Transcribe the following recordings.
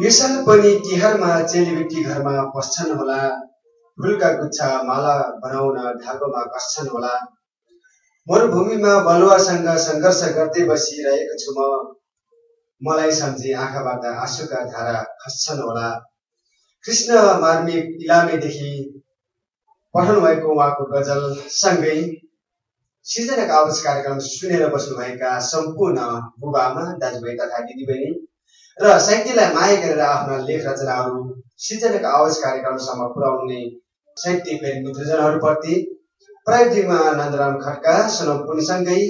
यो साल पनि तिहारमा चेलीबेटी घरमा पस्छन् होला फुलका गुच्छा माला बनाउन धागोमा कस्छन् होला। मरुभूमिमा बलुवासँग सङ्घर्ष गर्दै बसिरहेको छु म। मलाई सम्झी आँखाबाट आँसुका धारा खस्छन् होला। कृष्ण मार्मिक इलामेदेखि पठाउनु भएको उहाँको गजल सँगै सिर्जनाको आवाज कार्यक्रम सुनेर बस्नुभएका सम्पूर्ण बुबामा दाजुभाइ तथा दिदीबहिनी र साहित्यलाई माया गरेर आफ्ना लेख रचनाहरू सिर्जनाको आवाज कार्यक्रमसम्म पुर्याउने साहित्य प्रेमी मित्रजनहरूप्रति प्राविधिकमा नन्दराम खड्का सोनम पुनसँगै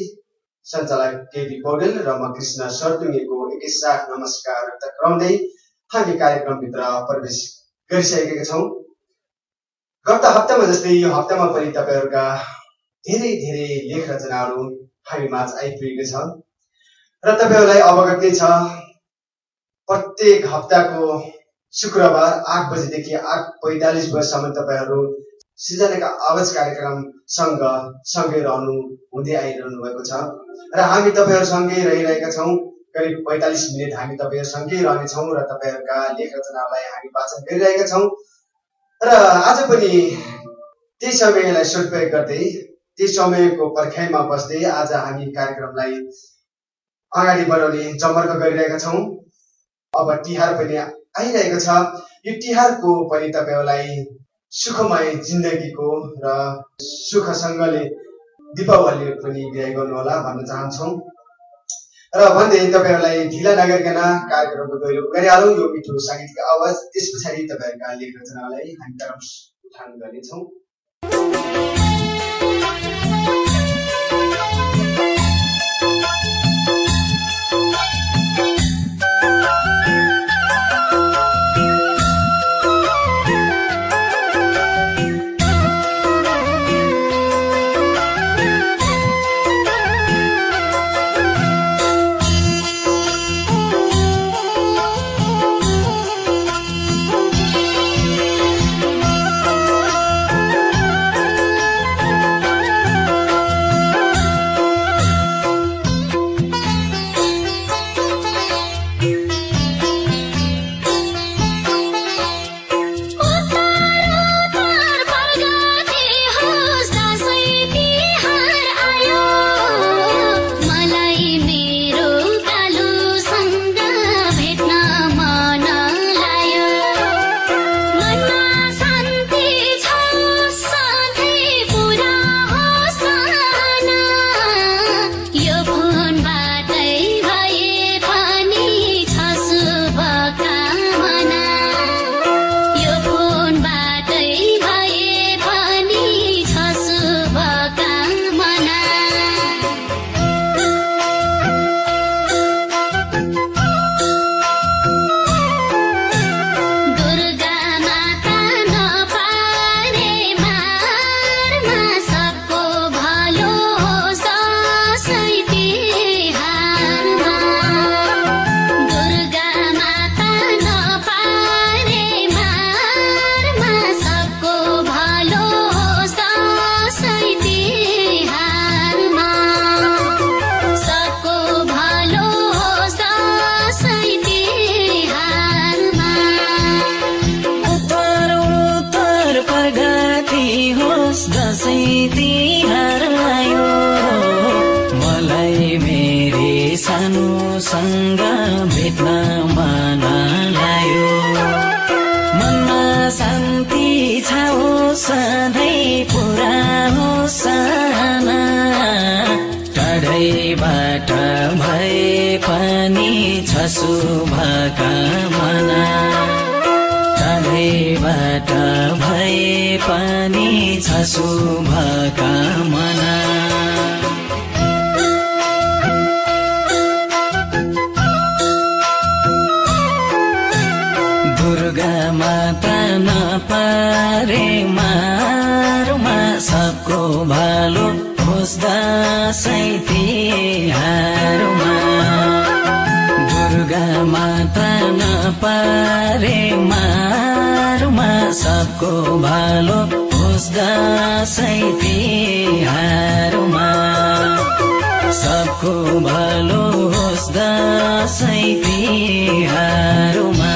सञ्चालक केबी पौडेल र म कृष्ण सर्दुङ्गेको एकैसाथ नमस्कार व्यक्त गराउँदै हामी कार्यक्रमभित्र प्रवेश गरिसकेका छौँ। गत हप्तामा जस्तै यो हप्तामा पनि तपाईँहरूका धेरै धेरै लेख रचनाहरू हामी माझ आइपुगेको छ। र तपाईँहरूलाई अवगत नै छ प्रत्येक हप्ताको शुक्रबार आठ बजेदेखि आठ पैँतालिस बजीसम्म तपाईँहरू सृजनाका आवाज कार्यक्रमसँग सँगै रहनु हुँदै आइरहनु भएको छ। र हामी तपाईँहरूसँगै रहिरहेका छौँ। करिब पैँतालिस मिनट हामी तपाईँहरूसँगै रहनेछौँ र तपाईँहरूका लेख रचनालाई हामी वाचन गरिरहेका छौँ। र आज पनि त्यही समयलाई सदुपयोग गर्दै त्यही समयको पर्खाइमा बस्दै आज हामी कार्यक्रमलाई अगाडि बढाउने जमर्क गरिरहेका छौँ। अब तिहार पनि आइरहेको छ। यो तिहारको पनि तपाईँहरूलाई सुखमय जिन्दगीको र सुखसँगले दिपावली पनि बिहाइ गर्नुहोला भन्न चाहन्छौँ। र भन्दै तपाईँहरूलाई ढिला नगरिकन कार्यक्रमको दैलो अगाडि हालौँ यो मिठो साङ्गीतिक आवाज त्यस पछाडि तपाईँहरूका लेख रचनालाई हामी तरफ उठान गर्नेछौँ। नपारे मारुमा सबको भालो होस् दसैँ तिहारमा। दुर्गा माता नपारे मारुमा सबको भालो होस् दसैँ तिहारमा। सबको भालो दसैँ तिहारमा।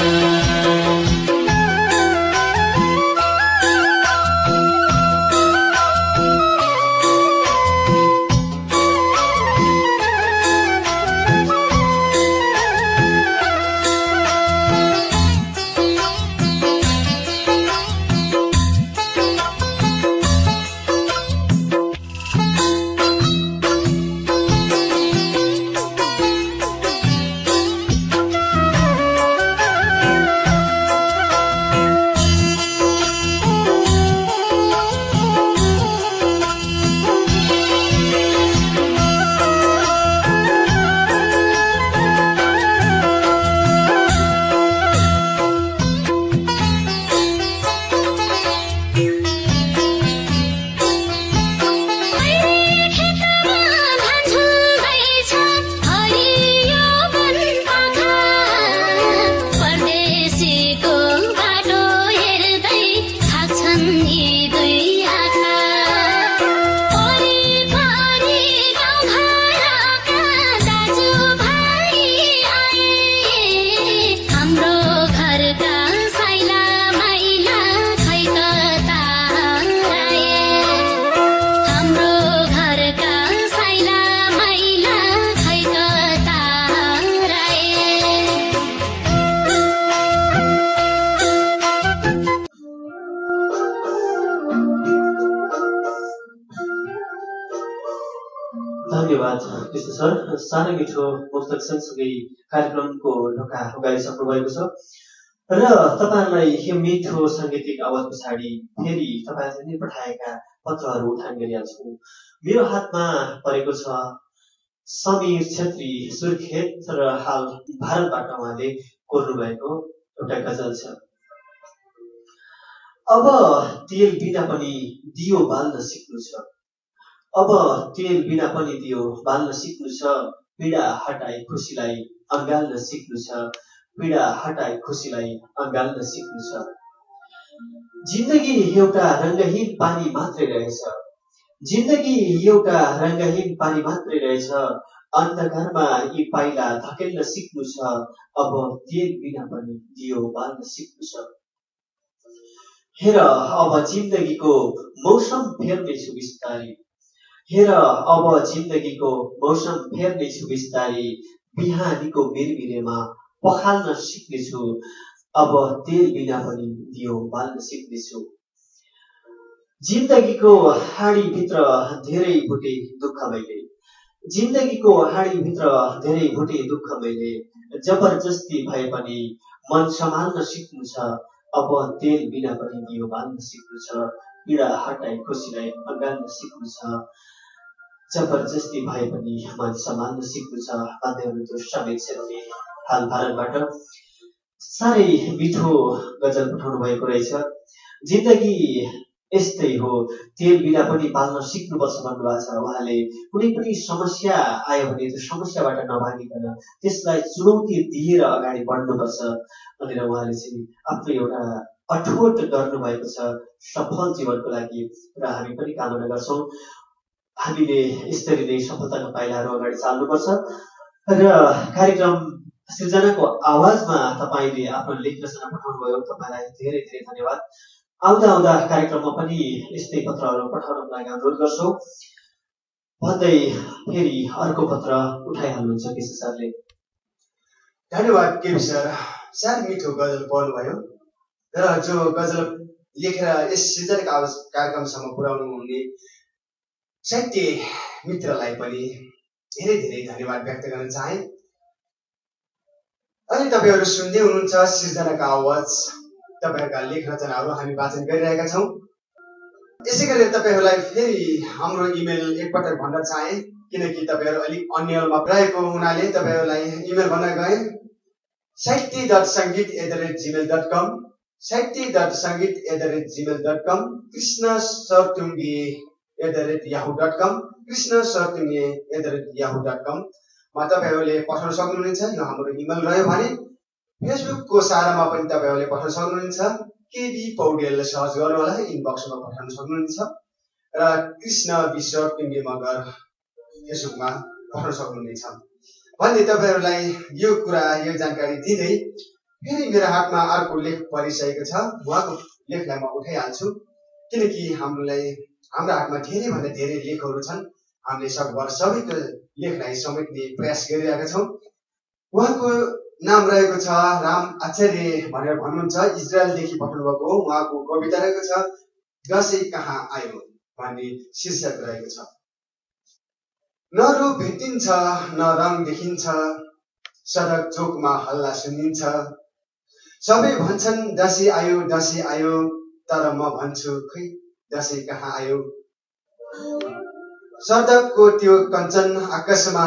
सानो मिठो पुस्तक सँगसँगै कार्यक्रमको ढोका उगाइसक्नु भएको छ। र तपाईँहरूलाई यो मिठो साङ्गीतिक आवाज पछाडि फेरि तपाईँहरूले नै पठाएका पत्रहरू उठान गरिहाल्छु मेरो हातमा परेको छ समीर छेत्री सुर्खेत र हाल भारतबाट उहाँले कोर्नु भएको एउटा गजल छ। अब तेल बिना पनि दियो बाल्न सिक्नु छ। अब तेल बिना पनि दियो बाल्न सिक्नु छ। पीडा हटाई खुसीलाई अँगाल्न सिक्नु छ। पीडा हटाई खुसीलाई अँगाल्न सिक्नु छ। जिन्दगी एउटा रङ्गहीन पानी मात्रै रहेछ। जिन्दगी एउटा रङ्गहीन पानी मात्रै रहेछ। अन्धकारमा यी पाइला धकेल्न सिक्नु छ। अब तेल बिना पनि दियो बाल्न सिक्नु छ। हेर अब जिन्दगीको मौसम फेर्नेछु बिस्तारी। हेर अब जिन्दगीको मौसम फेर्नेछु बिस्तारी बिहानीको मिरमिरेमा पखाल्न सिक्नेछु अब तेल बिना पनि दियो बाल्न सिक्नेछु। जिन्दगीको हाँडीभित्र धेरै भुटे दुःख मैले। जिन्दगीको हाँडीभित्र धेरै भुटे दुःख मैले। जबरजस्ती भए पनि मन सम्हाल्न सिक्नु छ अब तेल बिना पनि दियो बाल्न सिक्नु छ। पीडा हटाई खुसीलाई अगाल्न सिक्नु छ। जबरजस्ती भए पनि मन सम्हाल्न सिक्नु छ भन्दै हुनुहुन्थ्यो छेत्री हाल भारतबाट। साह्रै मिठो गजल पठाउनु भएको रहेछ। जिन्दगी यस्तै हो। तेल बिना पनि बाल्न सिक्नुपर्छ भन्नुभएको छ। उहाँले कुनै पनि समस्या आयो भने त्यो समस्याबाट नभागिकन त्यसलाई चुनौती दिएर अगाडि बढ्नुपर्छ भनेर उहाँले चाहिँ आफ्नो एउटा अठोट गर्नुभएको छ। सफल जीवनको लागि र हामी पनि कामना गर्छौँ। हामीले यसरी नै सफलताको पाइलाहरू अगाडि चाल्नुपर्छ। र कार्यक्रम सृजनाको आवाजमा तपाईँले आफ्नो लेख रचना पठाउनुभयो। तपाईँलाई धेरै धेरै धन्यवाद। आउँदा आउँदा कार्यक्रममा पनि यस्तै पत्रहरू पठाउनको लागि अनुरोध गर्छौँ। भन्दै फेरि अर्को पत्र उठाइहाल्नुहुन्छ केसी सरले। धन्यवाद केपी सर। साह्रै मिठो गजल पढ्नुभयो र जो गजल लेखेर यस सृजनाको आवाज कार्यक्रमसम्म पुर्याउनु हुने साहित्य मित्रलाई पनि धेरै धेरै धन्यवाद व्यक्त गर्न चाहे। अनि तपाईँहरू सुन्दै हुनुहुन्छ सृजनाको आवाज। तपाईँहरूका लेख रचनाहरू हामी वाचन गरिरहेका छौँ। यसै गरी तपाईँहरूलाई फेरि हाम्रो इमेल एकपटक भन्न चाहे किनकि तपाईँहरू अलिक अन्यमा रहेको हुनाले तपाईँहरूलाई इमेल भन्न गए। Sahitya dot Sangeet at the rate Gmail dot com. Sahitya dot Sangeet at the rate Gmail dot com. Krishna Sartunge at the rate Yahoo dot com Krishna Sartunge at the rate Yahoo dot कममा तपाईँहरूले पठाउन सक्नुहुनेछ यो हाम्रो email रह्यो भने फेसबुकको सारामा पनि तपाईँहरूले पठाउन सक्नुहुनेछ। केबी पौडेल सर्च गर्नु होला इनबक्समा पठाउन सक्नुहुनेछ। र कृष्ण विश्व टुङ्गे मगर फेसबुकमा पठाउन सक्नुहुनेछ। भन्ने तपाईँहरूलाई यो कुरा यो जानकारी दिँदै फेरि मेरो हातमा अर्को लेख परिसकेको छ। उहाँको लेखलाई म उठाइहाल्छु। किनकि हामीलाई हाम्रो हातमा धेरैभन्दा धेरै लेखहरू छन्। हामीले सकभर सबैको लेखलाई समेट्ने प्रयास गरिरहेका छौँ। उहाँको नाम रहेको छ राम आचार्य भनेर भन्नुहुन्छ। इजरायलदेखि पठाउनु भएको हो। उहाँको कविता रहेको छ दसैँ कहाँ आयो? भन्ने शीर्षक रहेको छ। न रूप भेटिन्छ न रङ देखिन्छ सडक चोकमा हल्ला सुनिन्छ। सबै भन्छन् दसैँ आयो दसैँ आयो तर म भन्छु खै दसैँ कहाँ आयो। सडकको त्यो कञ्चन आकाशमा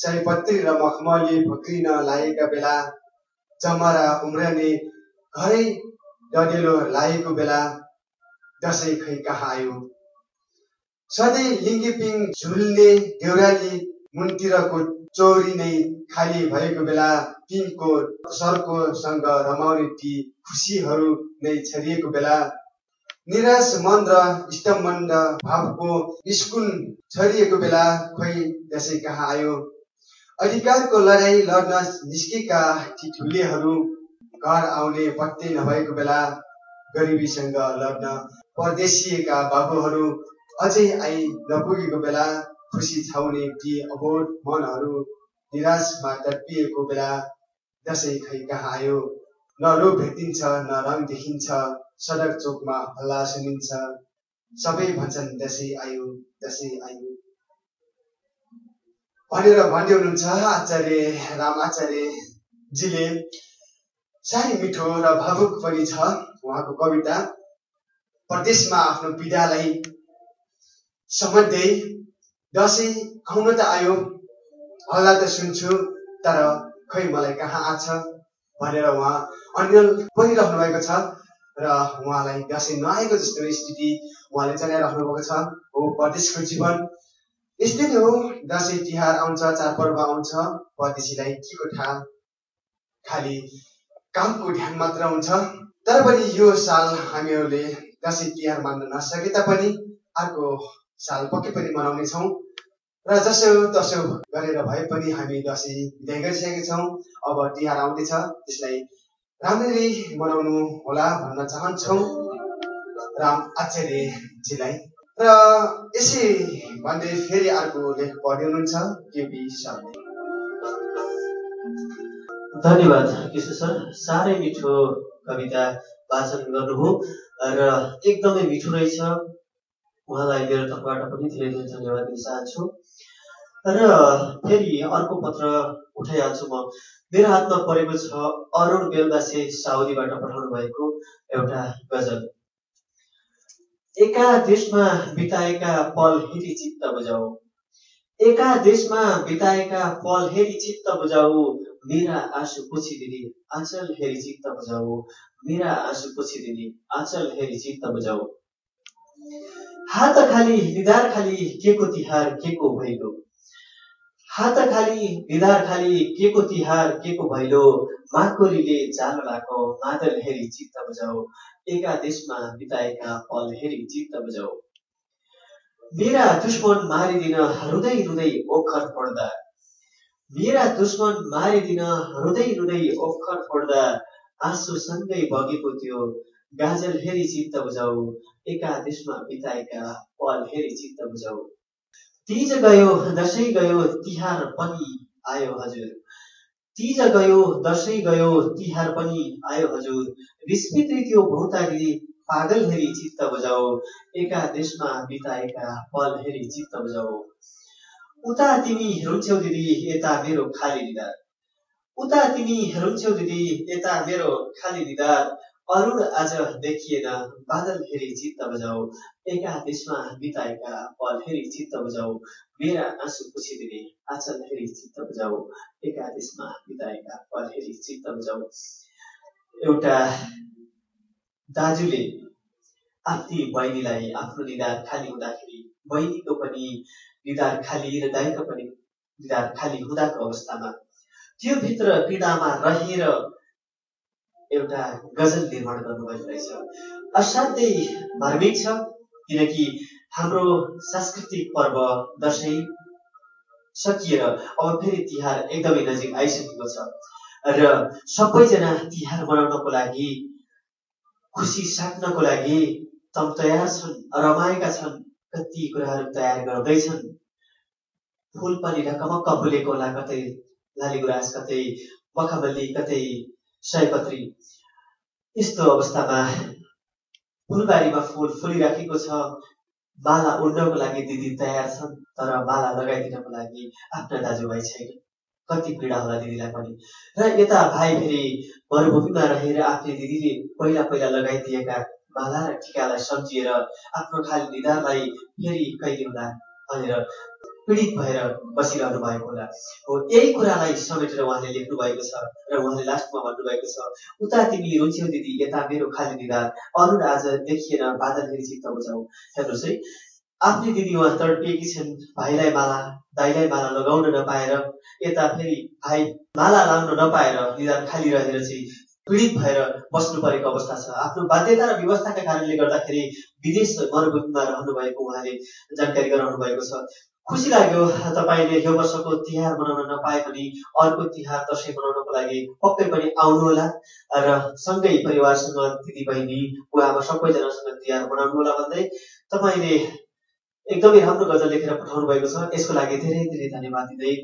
सयपत्री र मखमली भक्रिन लागेका बेला जमरा उम्रने घरै डडेलो लागेको बेला दसैँ खै कहाँ आयो। सधैँ लिङ्गिपिङ झुल्ने देउराली मुनतिरको चौरी नै खाली भएको बेला पिङको सर्कोसँग रमाउने ती खुसीहरू नै छरिएको बेला निराश मन र स्तम्भण्ड भावको स्कुन छरिएको बेला खोइ दसैँ कहाँ आयो? अधिकारको लडाईँ लड्न निस्केका ठिठुलेहरू घर आउने पत्तै नभएको बेला गरिबीसँग लड्न परदेशिएका बाबुहरू अझै आई नपुगेको बेला खुसी छाउने ती अबोध मनहरू निराशमा तडपिएको बेला दसैँ खै कहाँ आयो? न रूप भेटिन्छ न रङ देखिन्छ। सडक चोकमा हल्ला सुनिन्छ सबै भन्छन् दसैँ आयो दसैँ आयो। भनेर भन्दै हुनुहुन्छ आचार्य राम आचार्यजीले साह्रै मिठो र भावुक पनि छ उहाँको कविता। प्रदेशमा आफ्नो पीडालाई सम्झ्दै दसैँ आउन त आयो। हल्ला त सुन्छु तर खै मलाई कहाँ आछ? भनेर उहाँ अन्य परिरहनु भएको छ। र उहाँलाई दसैँ नआएको जस्तो स्थिति उहाँले चलाइराख्नु भएको छ। हो परदेशको जीवन। यस्तै नै हो दसैँ तिहार आउँछ चाडपर्व आउँछ। परदेशीलाई के को थाहा? खालि कामको ध्यान मात्र हुन्छ। तर पनि यो साल हामीहरूले दसैँ तिहार मान्न नसके तापनि अर्को साल पक्कै पनि मनाउने छौँ र जसो तसो गरेर भए पनि हामी दसैँ विदाय गरिसकेका छौँ। अब तिहार आउँदैछ त्यसलाई राम्ररी मनाउनु होला भन्न चाहन्छौँ। राम आचार्यजीलाई। र यसै भन्दै फेरि अर्को लेख पढ्दै हुनुहुन्छ केपी शर्मा धन्यवाद कृष्ण सर। साह्रै मिठो कविता वाचन गर्नुभयो र एकदमै मिठो रहेछ। उहाँलाई मेरो तर्फबाट पनि धेरै धेरै धन्यवाद दिन चाहन्छु। र फेरि अर्को पत्र उठाइहाल्छु म। मेरो हातमा परेको छ अरुण बेलगासे साउदीबाट पठाउनु भएको एउटा गजल। एका देशमा बिताएका पल हेरी चित्त बुझाऊ। एका देशमा बिताएका पल हेरी चित्त बुझाऊ। मेरा आँसु पुछिदिने आँचल हेरी चित्त बुझाऊ। मेरा आँसु पुछिदिने आँचल हेरी चित्त बुझाऊ। हात खाली निधार खाली के को तिहार के को भैलो? हात खाली निधार खाली के को तिहार के को भैलो माकोरीले जान लाको मादल हेरी चित्त बुझाऊ एका देशमा बिताएका पल हेरी चित्त बुझाऊ मेरा दुश्मन मारिदिन रुँदै रुँदै ओखर फोड्दा। मेरा दुश्मन मारिदिन रुँदै रुँदै ओखर फोड्दा। आँसु सँगै बगेको त्यो गाजल हेरी चित्त बुझाऊ एका देशमा बिताएका पल हेरी चित्त बुझाऊ तिज गयो दसैँ गयो तिहार पनि आयो हजुर तिज गयो दसैँ गयो तिहार पनि आयो हजुर विस्मित त्यो भौतारी पागल हेरी चित्त बुझाऊ एका देशमा बिताएका पल हेरी चित्त बुझाऊ उता तिमी रुन्छौ दिदी यता मेरो खाली निधार उता तिमी रुन्छौ दिदी यता मेरो खाली निधार अरुण आज देखिएन बादल हेरी चित्त बुझाऊ एका देशमा बिताएका पल हेरी चित्त बुझाऊ मेरा आँसु पुछिदिने आचल हेरी चित्त बुझाऊ एका देशमा बिताएका पल हेरी चित्त बुझाऊ एउटा दाजुले आफ्नी बहिनीलाई आफ्नो निधार खाली हुँदाखेरि बहिनीको पनि निधार खाली र दाईको पनि निधार खाली हुँदाको अवस्थामा त्यो भित्र पीडामा रहेर एउटा गजल निर्माण गर्नुभएको रहेछ। असाध्यै मार्मिक छ किनकि हाम्रो सांस्कृतिक पर्व दसैँ सकिएर अब फेरि तिहार एकदमै नजिक आइसकेको छ र सबैजना तिहार मनाउनको लागि खुसी साट्नको लागि तम तयार छन् रमाएका छन् कति कुराहरू तयार गर्दैछन्। फुल पनि ढकमक्क फुलेको होला कतै लाली गुराँस कतै मखमल्ली कतै सयपत्री। यस्तो अवस्थामा फुलबारीमा फुल फुलिराखेको छ। माला उड्नको लागि दिदी तयार छन् तर माला लगाइदिनको लागि आफ्ना दाजुभाइ छैन। कति पीडा होला दिदीलाई पनि। र यता भाइ फेरि मरुभूमिमा रहेर आफ्नै दिदीले पहिला पहिला लगाइदिएका माला र टिकालाई सम्झिएर आफ्नो खाली निधारलाई फेरि कहिले होला भनेर पीडित भएर बसिरहनु भएको होला। हो यही कुरालाई समेटेर उहाँले लेख्नु भएको छ र उहाँले लास्टमा भन्नुभएको छ उता तिमी रुन्छौ दिदी यता मेरो खाली निधार अरुण आज देखिएन बादल फेरि चित्त बुझाउ हेर्नुहोस् है आफ्नै दिदी उहाँ तडपिएकी छिन् भाइलाई माला दाइलाई माला लगाउन नपाएर यता फेरि भाइ माला लाउन नपाएर निधार खाली रहेर चाहिँ पीडित भएर बस्नु परेको अवस्था छ। आफ्नो बाध्यता र व्यवस्थाका कारणले गर्दाखेरि विदेश मरुभूमिमा रहनु भएको उहाँले जानकारी गराउनु भएको छ। खुसी लाग्यो तपाईँले यो वर्षको तिहार मनाउन नपाए पनि अर्को तिहार दसैँ मनाउनको लागि पक्कै पनि आउनुहोला र सँगै परिवारसँग दिदी बहिनी बुवामा सबैजनासँग तिहार मनाउनु होला भन्दै तपाईँले एकदमै राम्रो गजल लेखेर पठाउनु भएको छ। यसको लागि धेरै धेरै धन्यवाद दिँदै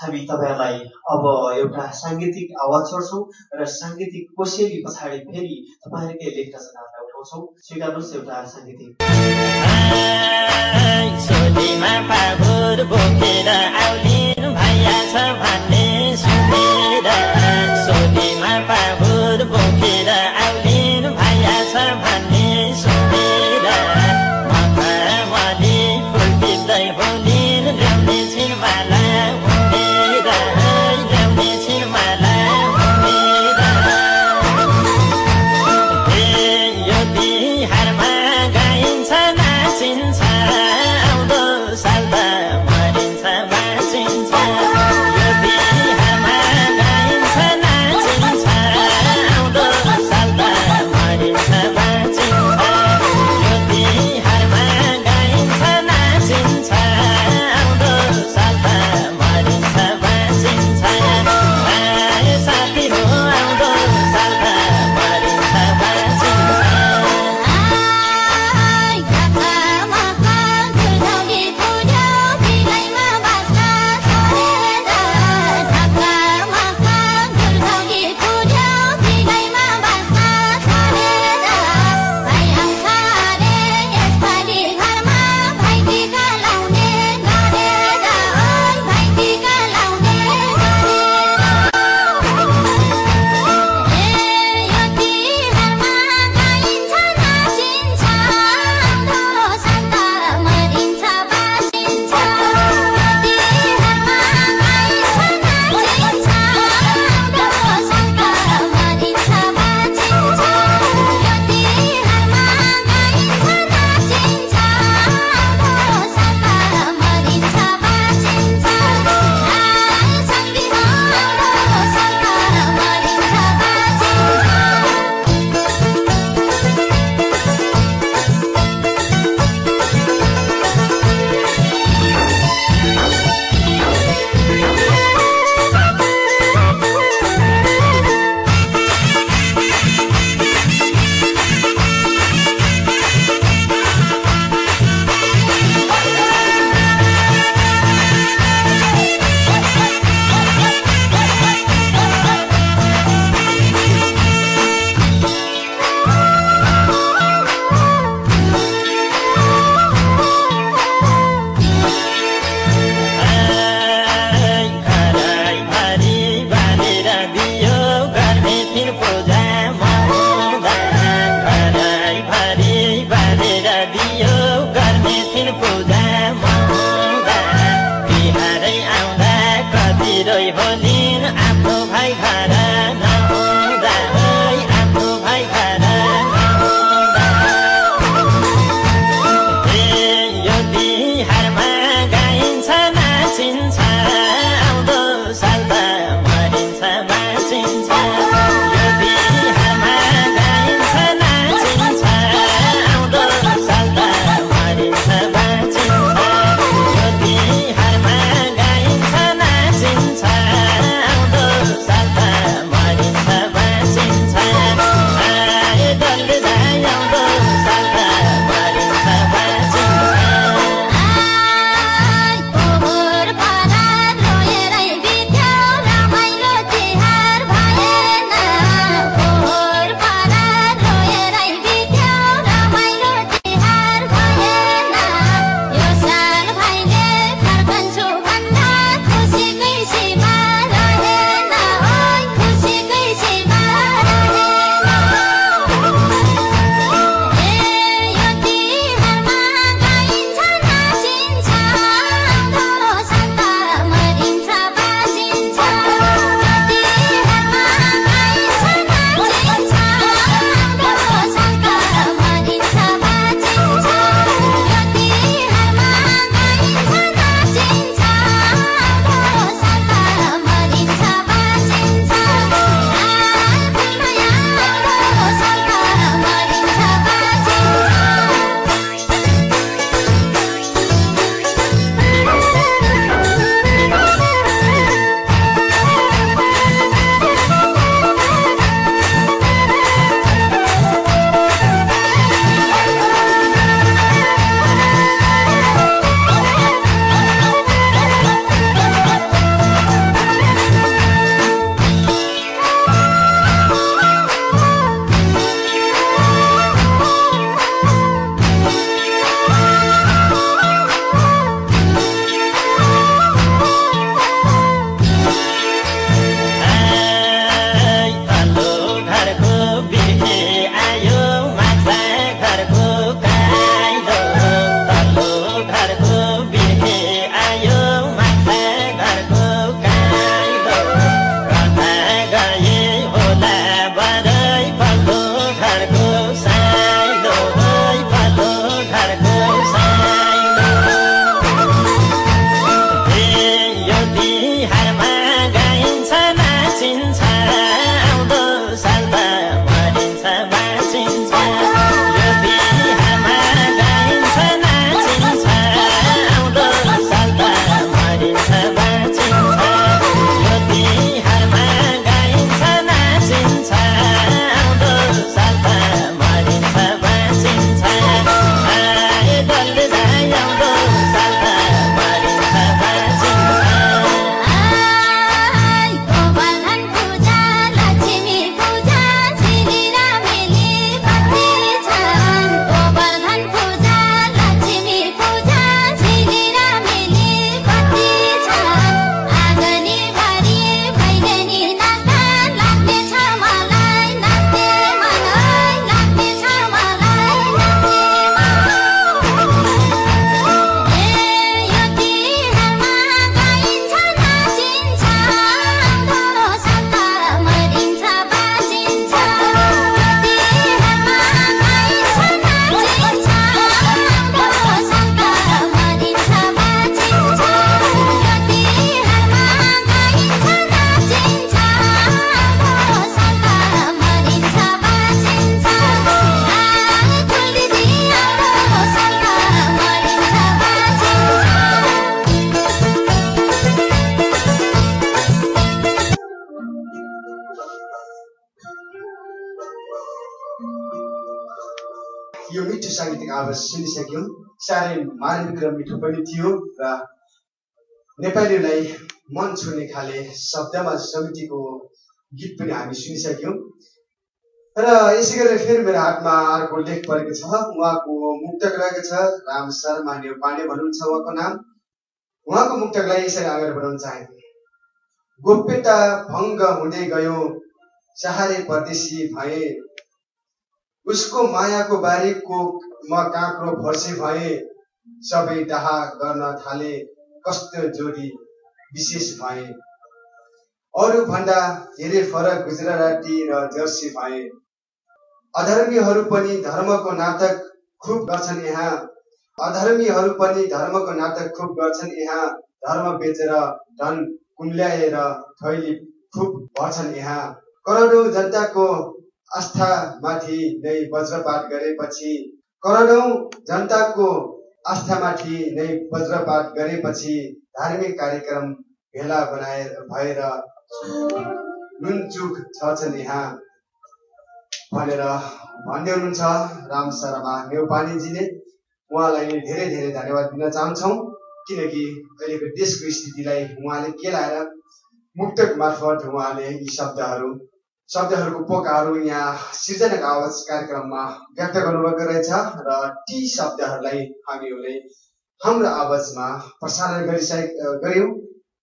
हामी तपाईँहरूलाई अब एउटा साङ्गीतिक आवाज छोड्छौँ र साङ्गीतिक कोसेली पछाडि फेरि तपाईँहरूकै लेख रचनाहरूलाई उठाउँछौँ स्वीकार्नुहोस् एउटा साङ्गीतिक मार्मिक र मिठो पनि थियो र नेपालीलाई मन छुने खाले शब्दमा समितिको गीत पनि हामी सुनिसक्यौँ। र यसै गरी फेरि मेरो हातमा अर्को लेख परेको छ। उहाँको मुक्तक रहेको छ। राम शर्मा नेउपाने भन्नुहुन्छ उहाँको नाम। उहाँको मुक्तकलाई यसरी अगाडि बढाउन चाहे गोप्यता भङ्ग हुँदै गयो। सहारे परदेशी भए। उसको मायाको बारीको म काँक्रो फर्सी भए। सबै डाहा गर्न थाले कस्तो जोडी विशेष भए। अरू भन्दा धेरै फरक गुजराती र जर्सी भए। अधर्मीहरू पनि धर्मको नाटक खुब गर्छन् यहाँ। अधर्मीहरू पनि धर्मको नाटक खुब गर्छन् यहाँ। धर्म बेचेर धन कुम्ल्याएर थैली खुब भर्छन् यहाँ। करोडौँ जनताको आस्थामाथि नै वज्रपात गरेपछि करोडौँ जनताको आस्थामाथि नै वज्रपात गरेपछि धार्मिक कार्यक्रम भेला बनाएर भएर नुनचुक छन् यहाँ भनेर भन्दै हुनुहुन्छ राम शर्मा नेउपानेजीले। उहाँलाई धेरै धेरै धन्यवाद दिन चाहन्छौँ किनकि अहिलेको देशको स्थितिलाई उहाँले केलाएर मुक्तक मार्फत उहाँले यी शब्दहरू शब्दहरूको पोकाहरू यहाँ सिर्जनाको आवाज कार्यक्रममा व्यक्त गर्नुभएको रहेछ र ती शब्दहरूलाई हामीहरूले हाम्रो आवाजमा प्रसारण गरिसके गऱ्यौँ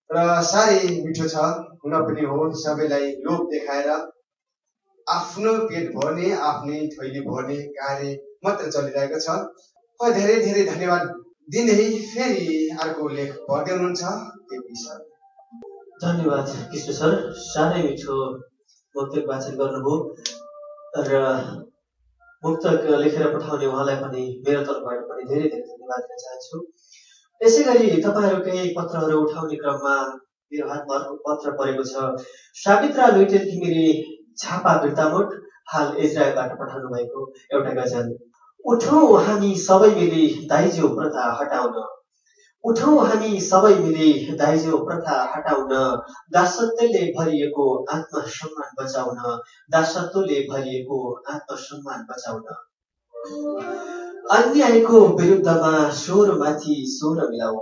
र साह्रै मिठो छ हुन पनि हो सबैलाई लोभ देखाएर आफ्नो पेट भर्ने आफ्नै थैली भर्ने कार्य मात्र चलिरहेको छ। धेरै धेरै धन्यवाद। दिँदै फेरि अर्को लेख पढ्दै हुनुहुन्छ धन्यवाद कृष्ण सर। साह्रै मिठो मुक्तक वाचन गर्नुभयो। र मुक्तक लेखेर पठाउने उहाँलाई पनि मेरो तर्फबाट पनि धेरै धेरै धन्यवाद दिन चाहन्छु। यसै गरी तपाईँहरूकै पत्रहरू उठाउने क्रममा मेरो हातमा अर्को पत्र परेको छ। सावित्रा लुइटेल घिमिरे झापा बिर्तामोट हाल इजरायलबाट पठाउनु भएको एउटा गजल। उठौँ हामी सबै मिली दाइजो प्रथा हटाउन। उठौँ हामी सबै मिली दाइजो प्रथा हटाउन दासत्वले भरिएको आत्मसम्मान बचाउन दासत्वले भरिएको आत्मसम्मान बचाउन। अन्यायको विरुद्धमा स्वरमाथि स्वर मिलाऊ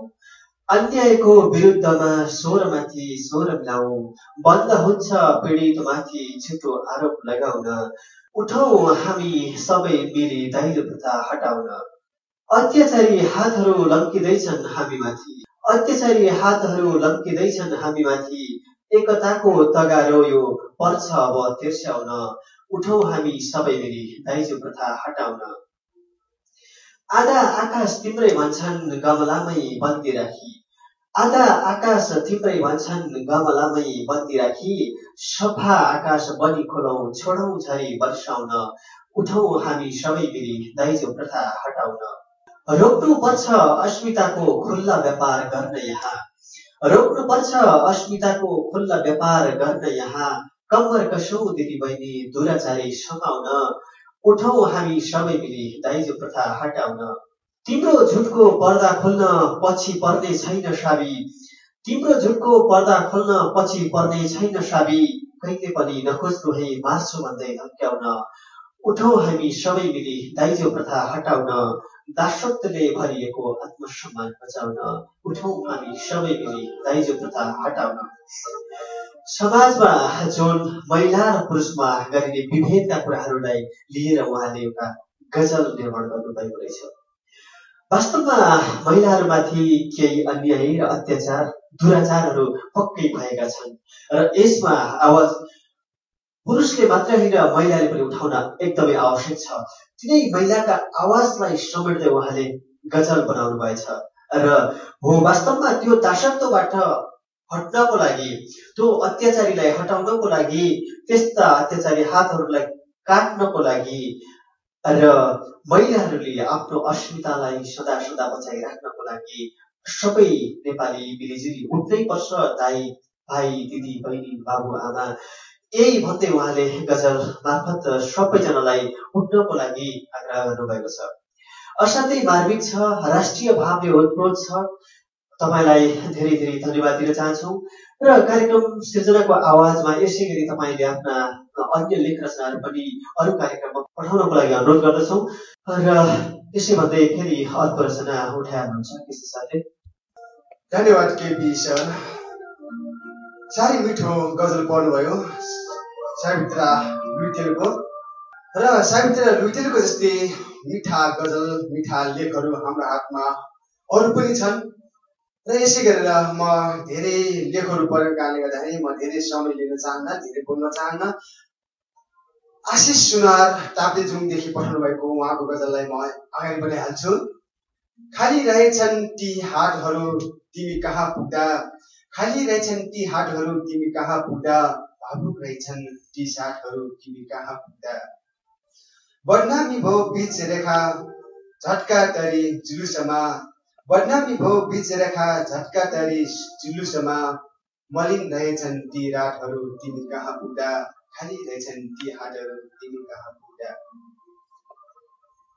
अन्यायको विरुद्धमा स्वरमाथि स्वर मिलाऊ बन्द हुन्छ पीडितमाथि छिटो आरोप लगाउन। उठौँ हामी सबै मिली दाइलो प्रथा हटाउन। अत्याचारी हातहरू लम्किँदैछन् हामीमाथि। अत्याचारी हातहरू लम्किँदैछन् हामीमाथि। एकताको तगारो यो पर्छ अब तिर्स्याउन। उठौँ हामी सबै मिली दाइजो प्रथा हटाउन। आधा आकाश तिम्रै भन्छन् गमलामै बन्दी राखी। आधा आकाश तिम्रै भन्छन् गमलामै बन्दी राखी। सफा आकाश बनी खोलौँ छोडौँ झरी वर्षाउन। उठौँ हामी सबै मिली दाइजो प्रथा हटाउन। रोक्नु पर्छ अस्मिताको खुल्ला व्यापार गर्न यहाँ। रोक्नु पर्छ अस्मिताको खुल्ला व्यापार गर्न यहाँ। कम्मर कसौँ दिदी बहिनी दुराचारी समाउन उठौँ हामी सबै मिली दाइजो प्रथा हटाउन। तिम्रो झुटको पर्दा खोल्न पछि पर्ने छैन साबी। तिम्रो झुटको पर्दा खोल्न पछि पर्ने छैन साबी। कहिले पनि नखोज्नु है मार्छु भन्दै धम्क्याउन। उठौँ हामी सबै मिली दाइजो प्रथा हटाउन। दासत्वले भरिएको आत्मसम्मान बचाउन उठौँ हामी सबै मिली दाइजो प्रथा हटाउन समाजमा जुन महिला र पुरुषमा गरिने विभेदका कुराहरूलाई लिएर उहाँले एउटा गजल निर्माण गर्नुभएको रहेछ वास्तवमा महिलाहरूमाथि केही अन्याय र अत्याचार दुराचारहरू पक्कै भएका छन् र यसमा आवाज पुरुषले मात्र होइन महिलाले पनि उठाउन एकदमै आवश्यक छ। तिनै महिलाका आवाजलाई समेट्दै उहाँले गजल बनाउनु भएछ। र हो वास्तवमा त्यो दासत्वबाट हट्नको लागि त्यो अत्याचारीलाई हटाउनको लागि त्यस्ता अत्याचारी हातहरूलाई काट्नको लागि र महिलाहरूले आफ्नो अस्मितालाई सदा सदा बचाइराख्नको लागि सबै नेपाली मिलिजुली उठ्नै पर्छ दाई भाइ दिदी बहिनी बाबु आमा यही भन्दै उहाँले गजल मार्फत सबैजनालाई उठ्नको लागि आग्रह गर्नुभएको छ। असाध्यै मार्मिक छ राष्ट्रिय भावले ओतप्रोत छ। तपाईँलाई धेरै धेरै धन्यवाद दिन चाहन्छौँ र कार्यक्रम सिर्जनाको आवाजमा यसै गरी तपाईँले आफ्ना अन्य लेख रचनाहरू पनि अरू कार्यक्रममा पठाउनको लागि अनुरोध गर्दछौँ र त्यसै भन्दै फेरि अर्को रचना उठाउनुहुन्छ कृष्ण साथी धन्यवाद केपी सर। साह्रै मिठो गजल पढ्नुभयो। सावित्रा लुइटेलको र सावित्रा लुइटेलको जस्तै मिठा गजल मिठा लेखहरू हाम्रो हातमा अरू पनि छन्। र यसै गरेर म धेरै लेखहरू पढेको कारणले गर्दाखेरि म धेरै समय लिन चाहन्न धेरै बोल्न चाहन्न। आशिष सुनार ताप्लेजुङदेखि पठाउनु भएको उहाँको गजललाई म अगाडि बढाइहाल्छु। खाली रहेछन् ती हाटहरू तिमी कहाँ पुग्दा? खाली रहेछन् ती हाटहरू तिमी कहाँ पुग्दा? भावुक रहेछन् ती साटहरू तिमी कहाँ पुग्दा? बदनामी भो बीच रेखा झट्का तरी जुलुसमा। बदनामी भो बीच रेखा झट्का तरी जुलुसमा। मलिन रहेछन् ती रातहरू तिमी कहाँ पुग्दा? खाली रहेछन् ती हाटहरू तिमी कहाँ पुग्दा?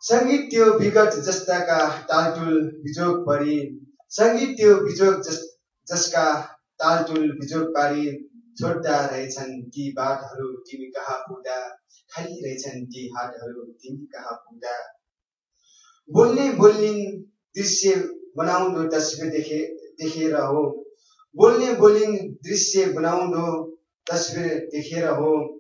सङ्गीत त्यो विगत जस्ताका तालटुल बिजोग परी। सङ्गीत त्यो बिजोग जस जसका तालटुल बिजोग पारी। छोड्दा रहेछन् ती बाटहरू तिमी कहाँ पुग्दा? खाली रहेछन् ती हाटहरू तिमी कहाँ पुग्दा? बोल्ने बोल्ने दृश्य बनाउँदो तस्बिर देखे देखेर हो। बोल्ने बोलिङ दृश्य बनाउँदो तस्बिर देखेर हो।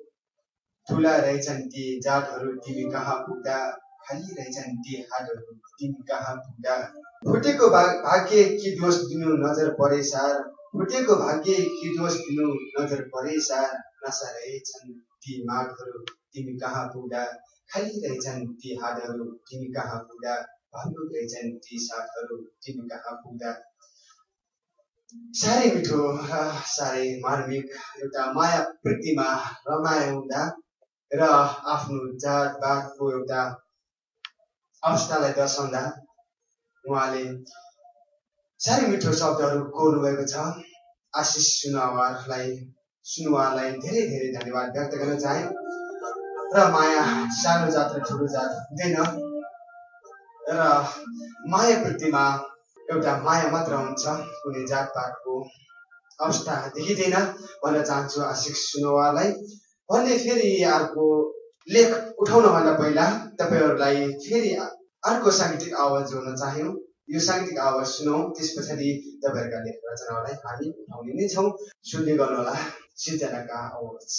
ठुला रहेछन् ती जातहरू तिमी कहाँ पुग्दा? खाली रहेछन् ती हातहरू तिमी कहाँ पुग्दा? फुटेको भाग्य कि दोष दिनु नजर परे सार। फुटेको भाग्य कि दोष दिनु नजर परे सार नसा रहेछन् ती मागहरू। तिमी कहाँ पुग्दा? खाली रहेछन् ती हातहरू तिमी कहाँ पुग्दा? भावुक रहेछन् ती साथहरू तिमी कहाँ पुग्दा? साह्रै मिठो साह्रै मार्मिक एउटा माया वृत्तिमा रमाउँदा र आफ्नो जातपातको एउटा अवस्थालाई दर्शाउँदा उहाँले साह्रै मिठो शब्दहरू कोर्नु भएको छ। आशिष सुनवारलाई सुनवारलाई धेरै धेरै धन्यवाद व्यक्त गर्न चाहे। र माया सानो जात र ठुलो जात हुँदैन। र माया वृत्तिमा एउटा माया मात्र हुन्छ कुनै जातपातको अवस्था देखिँदैन भन्न चाहन्छु आशिष सुनवारलाई। भन्ने फेरि अर्को लेख उठाउनभन्दा पहिला तपाईँहरूलाई फेरि अर्को साङ्गीतिक आवाज जोड्न चाह्यौँ यो साङ्गीतिक आवाज सुनौँ त्यस पछाडि तपाईँहरूका लेख रचनालाई हामी उठाउने नै छौँ। सुन्ने गर्नुहोला सिर्जनाका आवाज।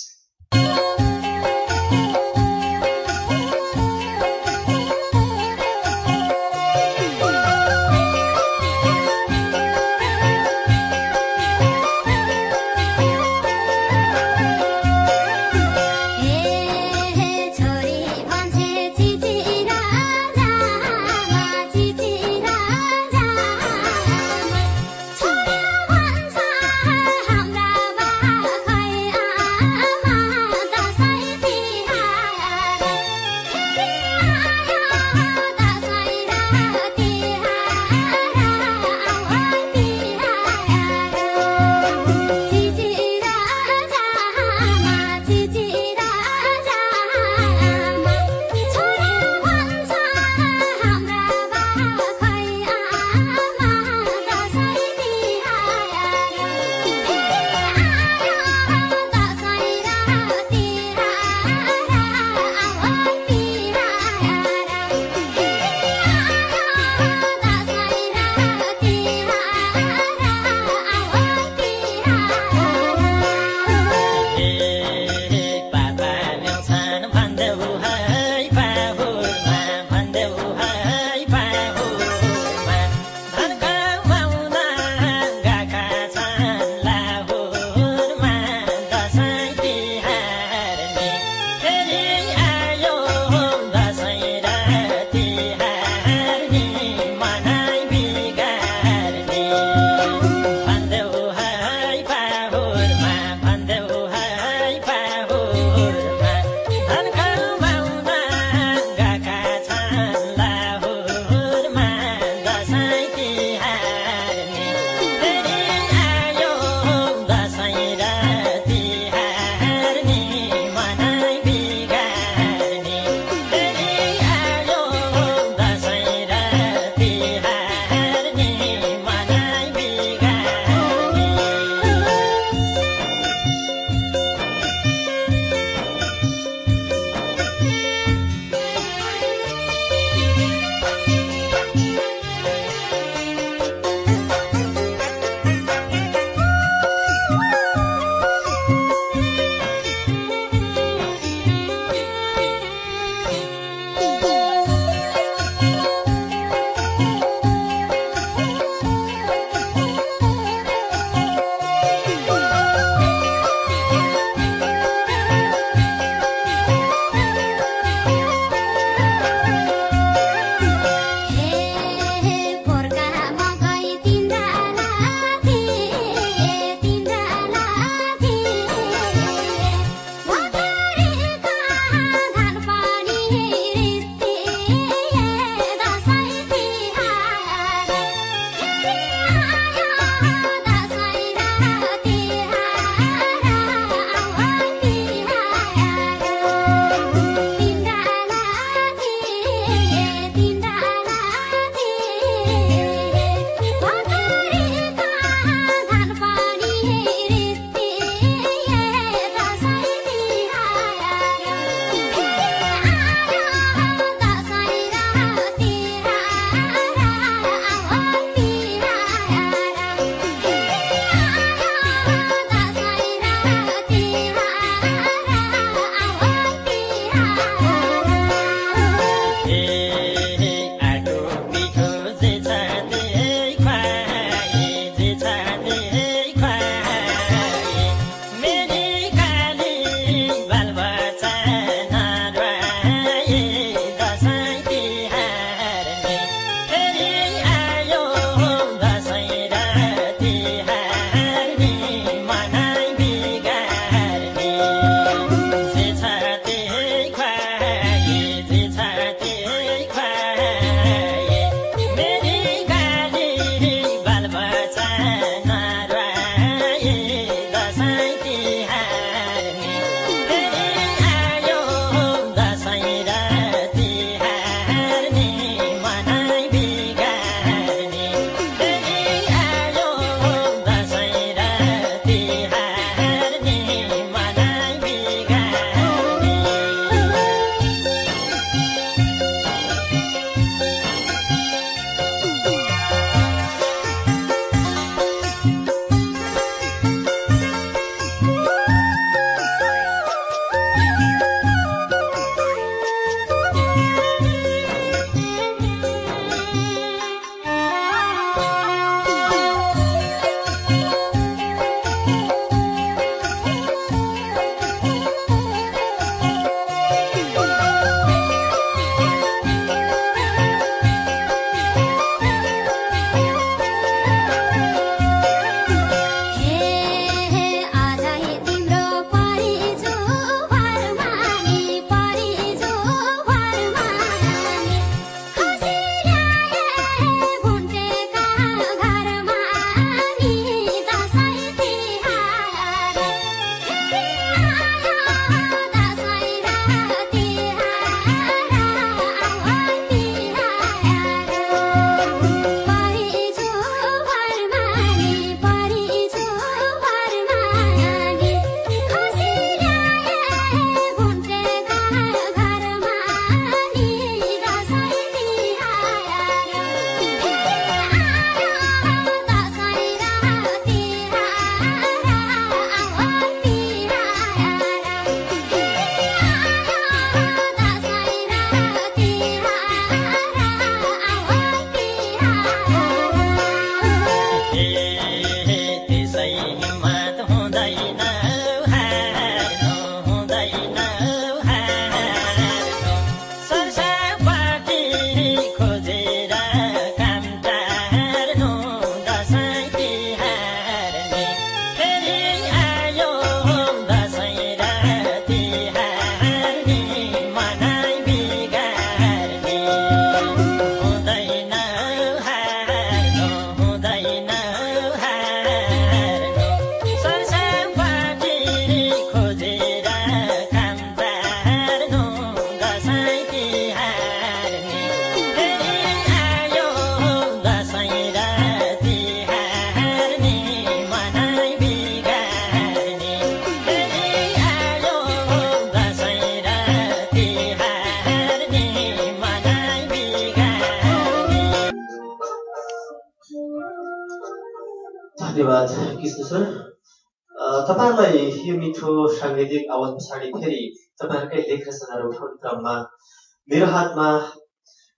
हातमा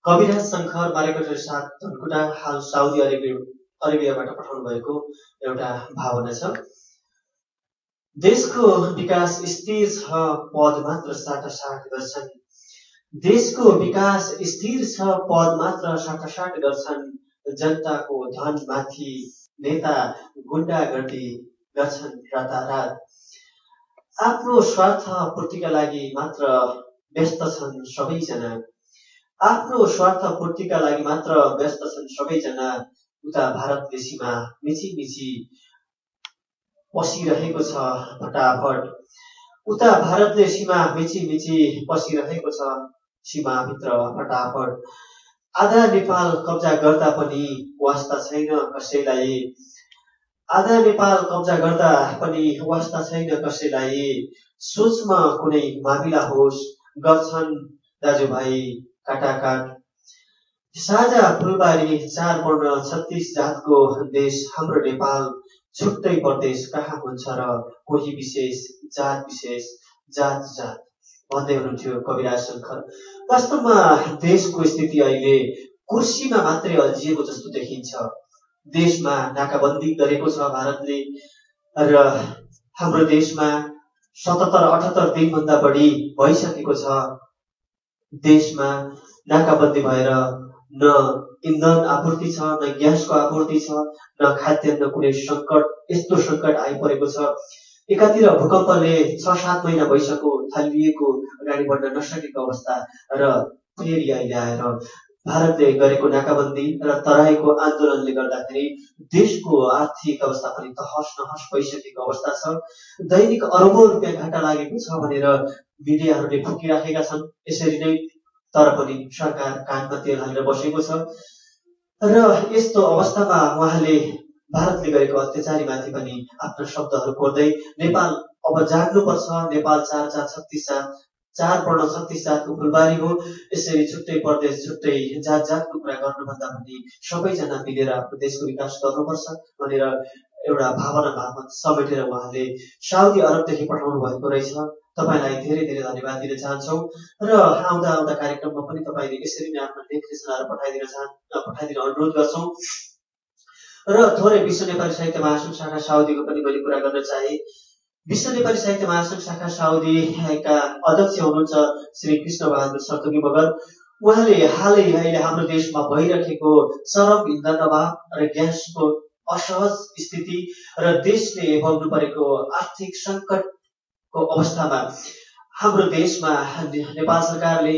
कविराज शङ्कर मारेकटर साथ धनकुटा हाल साउदी अरेबिया अरेबियाबाट पठाउनु भएको एउटा भावना छ। देशको विकास स्थिर छ पद मात्र साटासाट गर्छन्। देशको विकास स्थिर छ पद मात्र साटासाट गर्छन्। जनताको धन माथि नेता गुन्डागर्दी गर्छन् रातारात। आफ्नो स्वार्थ पूर्तिका लागि मात्र व्यस्त छन् सबैजना। आफ्नो स्वार्थ पूर्तिका लागि मात्र व्यस्त छन् सबैजना उता भारतले सीमा मिची मिची पसिरहेको छ फटाफट। उता भारतले सीमा मिची मिची पसिरहेको छ सीमाभित्र फटाफट। आधा नेपाल कब्जा गर्दा पनि वास्ता छैन कसैलाई। आधा नेपाल कब्जा गर्दा पनि वास्ता छैन कसैलाई। सोचमा कुनै मामिला होस् गर्छन् दाजुभाइ। काटाकाट। साझा फुलबारी चार वर्ण छत्तिस जातको देश हाम्रो नेपाल छुट्टै प्रदेश कहाँ हुन्छ र कोही विशेष जात विशेष जात जात? भन्दै हुनुहुन्थ्यो कविराज शङ्कर। वास्तवमा देशको स्थिति अहिले कुर्सीमा मात्रै अल्झिएको जस्तो देखिन्छ। देशमा नाकाबन्दी गरेको छ भारतले र हाम्रो देशमा सतहत्तर अठहत्तर दिनभन्दा बढी भइसकेको छ। देशमा नाकाबन्दी भएर न इन्धन आपूर्ति छ न ग्यासको आपूर्ति छ न खाद्यान्न कुनै सङ्कट यस्तो सङ्कट आइपरेको छ। एकातिर भूकम्पले छ सात महिना भइसक्यो थालिएको अगाडि बढ्न नसकेको अवस्था र फेरि अहिले आएर भारतले गरेको नाकाबन्दी र तराईको आन्दोलनले गर्दाखेरि देशको आर्थिक अवस्था पनि तहस नहस भइसकेको अवस्था छ। दैनिक अरबौँ रुपियाँ घाटा लागेको छ भनेर मिडियाहरूले फुकिराखेका छन्। यसरी नै तर पनि सरकार कानमा तेल हालेर बसेको छ। र यस्तो अवस्थामा उहाँले भारतले गरेको अत्याचारीमाथि पनि आफ्ना शब्दहरू कोर्दै नेपाल अब जाग्नुपर्छ। नेपाल चार चार छत्तिस जात चार वर्ण छत्तिस जातको फुलबारी हो। यसरी छुट्टै प्रदेश छुट्टै जात जातको कुरा गर्नुभन्दा पनि सबैजना मिलेर आफ्नो देशको विकास गर्नुपर्छ भनेर एउटा भावना भावना समेटेर उहाँले साउदी अरबदेखि पठाउनु भएको रहेछ। तपाईँलाई धेरै धेरै धन्यवाद दिन चाहन्छौँ र आउँदा आउँदा कार्यक्रममा पनि तपाईँले यसरी नै आफ्ना लेख रचनाहरू पठाइदिन चाह पठाइदिन अनुरोध गर्छौँ। र थोरै विश्व नेपाली साहित्य महासङ्घ शाखा साउदीको पनि मैले कुरा गर्न चाहे विश्व नेपाली साहित्य महासङ्घ शाखा साउदीका अध्यक्ष हुनुहुन्छ श्री कृष्ण बहादुर सर्तुकी मगर उहाँले हालै अहिले हाम्रो देशमा भइरहेको चरम इन्धन अभाव र ग्यासको असहज स्थिति र देशले भोग्नु परेको आर्थिक सङ्कटको अवस्थामा हाम्रो देशमा नेपाल सरकारले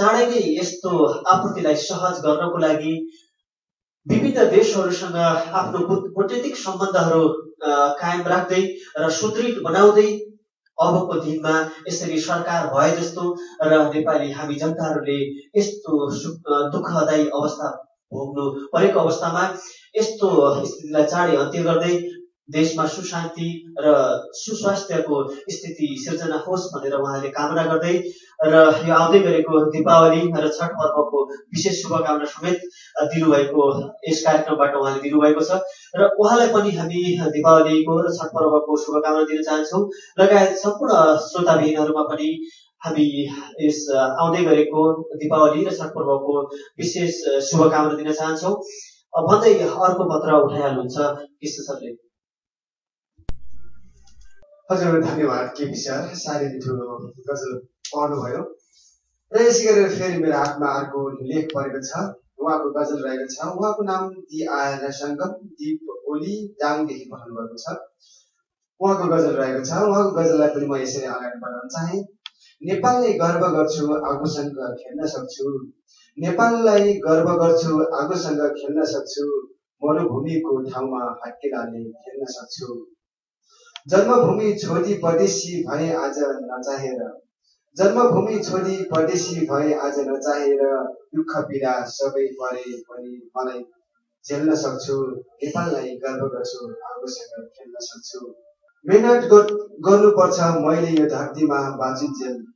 चाँडै नै यस्तो आपूर्तिलाई सहज गर्नको लागि विभिन्न देशहरूसँग आफ्नो कूट- कूटनीतिक सम्बन्धहरू कायम राख्दै र सुदृढ बनाउँदै अबको दिनमा यसरी सरकार भए जस्तो र नेपाली हामी जनताहरूले यस्तो दुःखदायी अवस्था भोग्नु परेको अवस्थामा यस्तो स्थितिलाई चाँडै अन्त्य गर्दै देशमा सुशान्ति र सुस्वास्थ्यको स्थिति सिर्जना होस् भनेर उहाँले कामना गर्दै र यो आउँदै गरेको दीपावली र छठ पर्वको विशेष शुभकामना समेत दिनुभएको यस कार्यक्रमबाट उहाँले दिनुभएको छ। र उहाँलाई पनि हामी दीपावलीको र छठ पर्वको शुभकामना दिन चाहन्छौँ। लगायत सम्पूर्ण श्रोताबिनहरूमा पनि हामी यस आउँदै गरेको दीपावली र छठ पर्वको विशेष शुभकामना दिन चाहन्छौँ। भन्दै अर्को पत्र उठाइहाल्नुहुन्छ कृष्ण सरले। हजुर धन्यवाद के विचार साह्रै मिठो गजल पढ्नुभयो। र यसै गरेर फेरि मेरो हातमा अर्को लेख परेको छ उहाँको गजल रहेको छ। उहाँको नाम दि आएर सङ्गम दीप ओली दाङदेखि पठाउनु भएको छ। उहाँको गजल रहेको छ। उहाँको गजललाई पनि म यसरी अगाडि बढाउन चाहे। नेपाललाई गर्व गर्छु आगोसँग खेल्न सक्छु। नेपाललाई गर्व गर्छु आगोसँग खेल्न सक्छु। मरुभूमिको ठाउँमा हत्केलाले खेल्न सक्छु। जन्मभूमि छोडी परदेशी भए आज नचाहेर। जन्मभूमि छोडी परदेशी भए आज नचाहेर। दुःख पीडा सबै परे पनि मलाई झेल्न सक्छु। नेपाललाई गर्व गर्छु। आगोसँग खेल्न सक्छु। मेहनत गर- गर्नुपर्छ मैले यो धरतीमा बाँचुन्जेल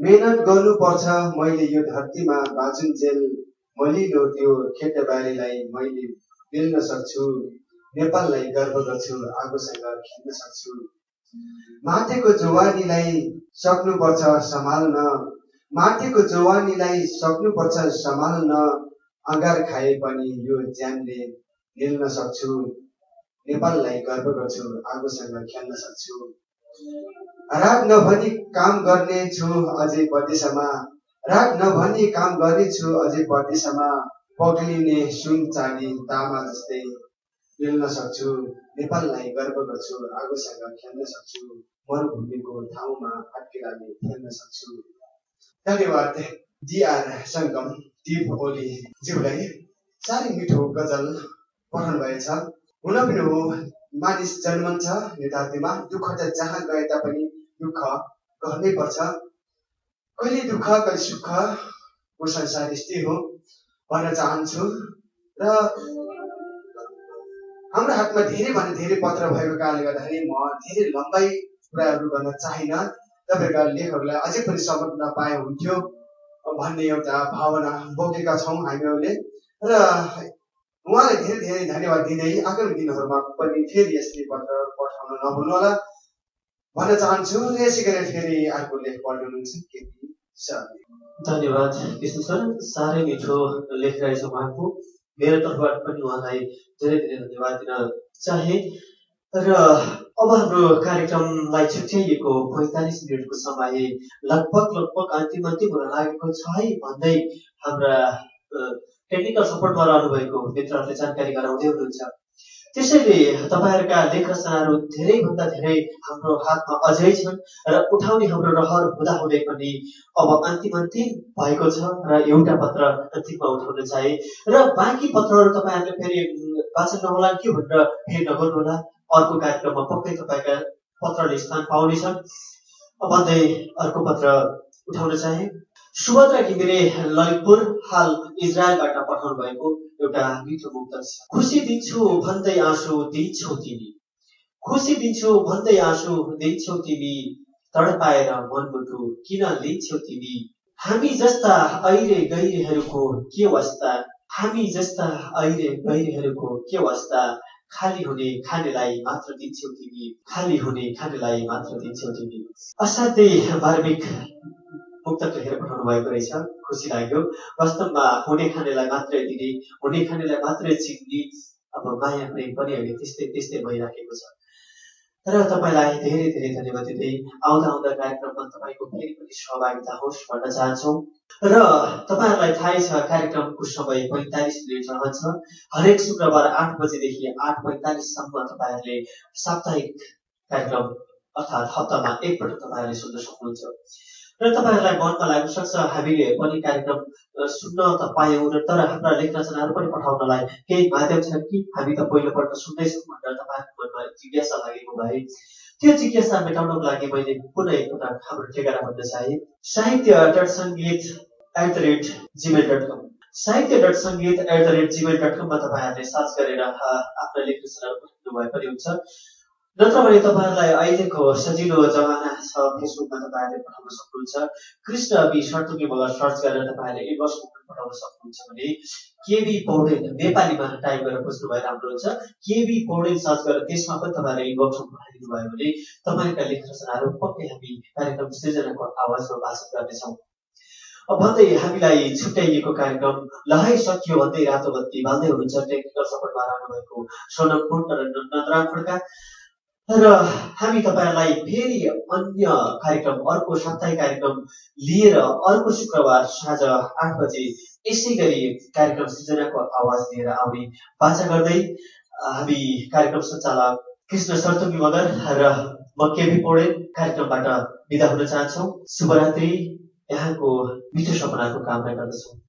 मेहनत गर्नुपर्छ मैले यो धरतीमा बाँचुन्जेल मलिलो त्यो खेतबारीलाई मैले बेल्न सक्छु। नेपाललाई गर्व गर्छु आगोसँग खेल्न सक्छु। माथिको जवानीलाई सक्नुपर्छ सम्हाल्न। माथिको जवानीलाई सक्नुपर्छ सम्हाल्न। अँगार खाए पनि यो ज्यानले निल्न सक्छु। नेपाललाई गर्व गर्छु आगोसँग खेल्न सक्छु। राग नभनी काम गर्ने छु अझै परदेशमा। राग नभनी काम गर्ने छु अझै परदेशमा। पग्लिने सुन चाँदी तामा जस्तै। मिल्न सक्छु नेपाललाई गर्व गर्छु आगोसँग खेल्न सक्छु मरुभूमिको ठाउँमा अड्किलाले खेल्न सक्छु। धन्यवाद डिआर सङ्गम दिप ओली ज्यूलाई। साह्रै मिठो गजल पठाउनु भएछ हुन पनि हो मानिस जन्मन्छ यो धरतीमा दुःख त जहाँ गए तापनि दुःख गर्नै पर्छ। कहिले दुःख कहिले सुखको संसार यस्तै हो भन्न चाहन्छु। र हाम्रो हातमा धेरै भन्दा धेरै पत्र भएको कारणले गर्दाखेरि म धेरै लम्बाइ कुराहरू गर्न चाहिनँ तपाईँहरूका लेखहरूलाई अझै पनि समेट्न पाए हुन्थ्यो भन्ने एउटा भावना बोकेका छौँ हामीहरूले र उहाँलाई धेरै धेरै धन्यवाद दिँदै आगामी दिनहरूमा पनि फेरि यसरी पत्र पठाउन नभुल्नुहोला भन्न चाहन्छु र यसै गरेर फेरि अर्को लेख पढ्नुहुन्छ केपी सरले धन्यवाद विष्णु सर। साह्रै मिठो लेख रहेछ उहाँको। मेरो तर्फबाट पनि उहाँलाई धेरै धेरै धन्यवाद दिन चाहे। र अब हाम्रो कार्यक्रमलाई छुट्याइएको पैँतालिस मिनटको समय लगभग लगभग अन्तिम अन्तिम हुन लागेको छ है भन्दै हाम्रा टेक्निकल सपोर्टमा रहनुभएको मित्रहरूले जानकारी गराउँदै हुनुहुन्छ। त्यसैले तपाईँहरूका लेख रचनाहरू धेरैभन्दा धेरै हाम्रो हातमा अझै छन् र उठाउने हाम्रो रहर हुँदाहुँदै पनि अब अन्तिम अन्तिम भएको छ र एउटा पत्र अन्तिममा उठाउन चाहे। र बाँकी पत्रहरू तपाईँहरूले फेरि वाचन नहोला कि भनेर फेरि नगर्नुहोला। अर्को कार्यक्रममा पक्कै तपाईँका पत्रले स्थान पाउनेछन्। भन्दै अर्को पत्र उठाउन चाहे। सुभद्रा घिमिरे ललितपुर हाल इजरायलबाट पठाउनु भएको एउटा मिठो मुक्त छ। खुसी दिन्छु भन्दै आँसु दिन्छौ तिमी। खुसी दिन्छु भन्दै आँसु दिन्छौ तिमी। तडपाएर मनमुटु किन लिन्छौ तिमी? हामी जस्ता ऐरे गैरेहरूको के अवस्था? हामी जस्ता ऐरे गैरेहरूको के अवस्था? खाली हुने खानेलाई मात्र दिन्छौ तिमी। खाली हुने खानेलाई मात्र दिन्छौ तिमी। असाध्यै मार्मिक मुक्तक लेखेर पठाउनु भएको रहेछ। खुसी लाग्यो। वास्तवमा हुने खानेलाई मात्रै दिने हुने खानेलाई मात्रै चिन्ने अब माया प्रेम पनि अहिले त्यस्तै त्यस्तै भइराखेको छ। र तपाईँलाई धेरै धेरै धन्यवाद दिँदै आउँदा आउँदा कार्यक्रममा तपाईँको फेरि पनि सहभागिता होस् भन्न चाहन्छौँ। र तपाईँहरूलाई थाहै छ कार्यक्रमको समय पैँतालिस मिनट रहन्छ। हरेक शुक्रबार आठ बजेदेखि आठ पैँतालिससम्म तपाईँहरूले साप्ताहिक कार्यक्रम अर्थात् हप्तामा एकपल्ट तपाईँहरूले सुन्न सक्नुहुन्छ। र तपाईँहरूलाई मनमा लाग्न सक्छ हामीले पनि कार्यक्रम सुन्न त पायौँ र तर हाम्रा लेख रचनाहरू पनि पठाउनलाई केही माध्यम छन् कि? हामी त पहिलोपल्ट सुन्दैछौँ भनेर तपाईँहरूको मनमा जिज्ञासा लागेको भए। त्यो जिज्ञासा मेटाउनको लागि मैले पुनः एकपल्ट हाम्रो ठेगाना भन्न चाहे। Sahitya dot Sangeet at the rate Gmail dot com Sahitya dot Sangeet at the rate Gmail dot कममा तपाईँहरूले सर्च गरेर आफ्ना लेख रचनाहरू पठाउनु भए पनि हुन्छ। नत्र भने तपाईँहरूलाई अहिलेको सजिलो जमाना छ फेसबुकमा तपाईँहरूले पठाउन सक्नुहुन्छ। कृष्ण बी सर्च गरेर तपाईँहरूले इनबक्समा पनि पठाउन सक्नुहुन्छ भने केबी पौडेल नेपालीमा टाइप गरेर बुझ्नु भए राम्रो हुन्छ। केबी पौडेल सर्च गरेर त्यसमा पनि तपाईँहरूले इनबक्समा पठाइदिनु भयो भने तपाईँका लेख रचनाहरू पक्कै हामी कार्यक्रम सृजनाको आवाजमा वाचन गर्नेछौँ। अब भन्दै हामीलाई छुट्याइएको कार्यक्रम लहाइ सकियो भन्दै रातो बत्ती बाल्दै हुनुहुन्छ टेक्निकल सपोर्टमा रहनुभएको सोनम पुट र नन्दराम खड्का र हामी तपाईँहरूलाई फेरि अन्य कार्यक्रम अर्को साप्ताहिक कार्यक्रम लिएर अर्को शुक्रबार साँझ आठ बजे यसै गरी कार्यक्रम सृजनाको आवाज लिएर आउने बाचा गर्दै हामी कार्यक्रम सञ्चालक कृष्ण सर्तुङ्गी मगर र म केबी पौडेल कार्यक्रमबाट बिदा हुन चाहन्छौँ। शुभरात्रि। यहाँको मिठो सपनाको कामना गर्दछौँ।